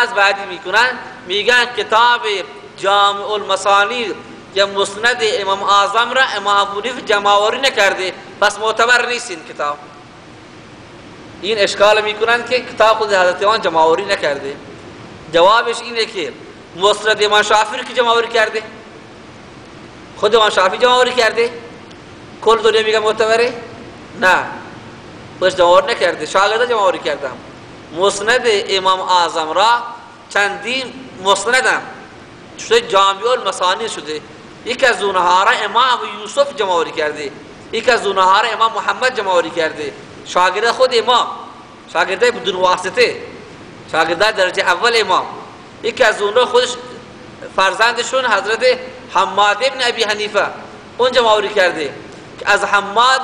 ابراز بعدی می‌کنن میگن کتاب جامع المسانید یا مسند امام اعظم را امام ابو جمعوری نکرده. پس معتبر نیست این کتاب. این اشکال می‌کنن که کتاب خود حضرت امام جمعوری نکرده. جوابش اینه که مسند امام شافعی که جمعوری کرده؟ خود امام شافعی جمعوری کرده؟ کل دنیا میگه معتبره؟ نه. خودش جمعوری نکرده. شاگرده جمعوری کردم. مسند امام اعظم را چندین مسندم شده جامع المسانی شده. یک از اونها را امام یوسف جمعوری کرده. یک از اونها را امام محمد جمعوری کرده. شاگرد خود امام. شاگرده بدون واسطه. شاگرده درجه اول امام. یک از اونها خودش فرزندشون حضرت حماد ابن ابی حنیفه. اون جمعوری کرده. که از حماد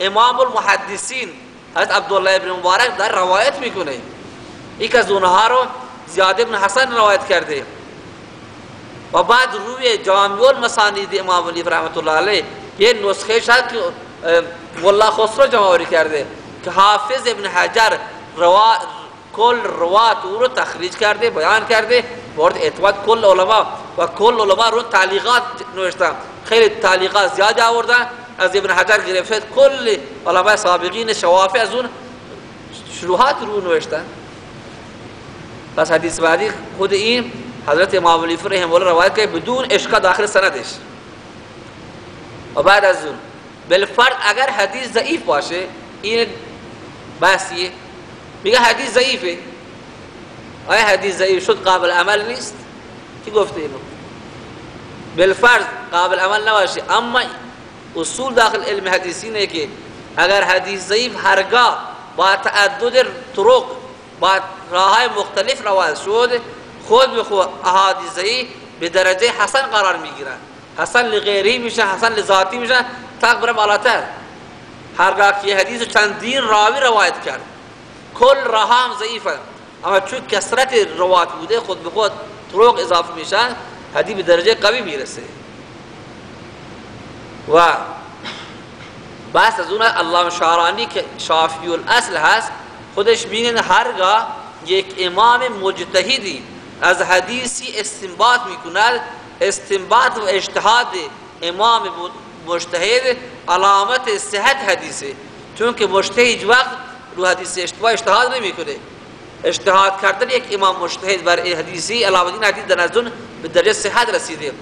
امام المحدثین. حضرت عبدالله ابن مبارک در روایت می‌کنه. یک از اونها رو زیاد ابن حسن روایت کرده. و بعد روی جامع المسانید امام علی رحمت الله علیه یه نسخه شد که والله خسرو جمعوری کرده که حافظ ابن حجر روا کل روات او رو تخریج کرده بیان کرده مورد اعتماد کل علما و کل علما رو تعلیقات نوشتن. خیلی تعلیقات زیاد آوردن. از ابن حجر گرفته کل علماء سابقین شوافی از اون شروحات رو نوشتن. پس حدیث بعدی خود این حضرت امام علی رحمه الله روایت کرد بدون اشکا داخل سندش. و بعد از اون بالفرد اگر حدیث ضعیف باشه این بحثیه. میگه حدیث ضعیفه. آیا حدیث ضعیف شد؟ قابل عمل نیست. کی گفته اینو؟ بالفرض قابل عمل نباشه. اما اصول داخل علم حدیثی اینه که اگر حدیث ضعیف هرگاه با تعدد طرق با راه مختلف روایت شد خود به خود احادیث ضعیف به درجه حسن قرار می‌گیرن. حسن لغیری میشه حسن لذاتی میشه بره بالاتر. هرگاه که حدیث چندین راوی روایت کرد. کل راه هم ضعیفه. اما چون کسرت روایت بوده خود به خود طرق اضافه میشن حدیث به درجه قوی می‌رسه. و بس از اون الله شارانی که شافی الاصل هست خودش بینن هرگاه یک امام مجتهدی از حدیثی استنباط می‌کند استنباط و اجتهاد امام مجتهد علامت صحت حدیثه. چون که مجتهد وقت رو حدیث اشتباه اجتهاد نمی‌کنه. اجتهاد کردن یک امام مجتهد بر حدیثی علامت این حدیث در نزدون به درجه صحت رسیده.